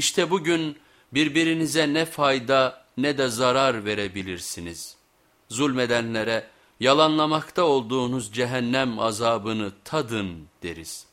İşte bugün birbirinize ne fayda ne de zarar verebilirsiniz. Zulmedenlere yalanlamakta olduğunuz cehennem azabını tadın deriz.''